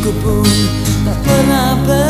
Aku pun tak pernah ber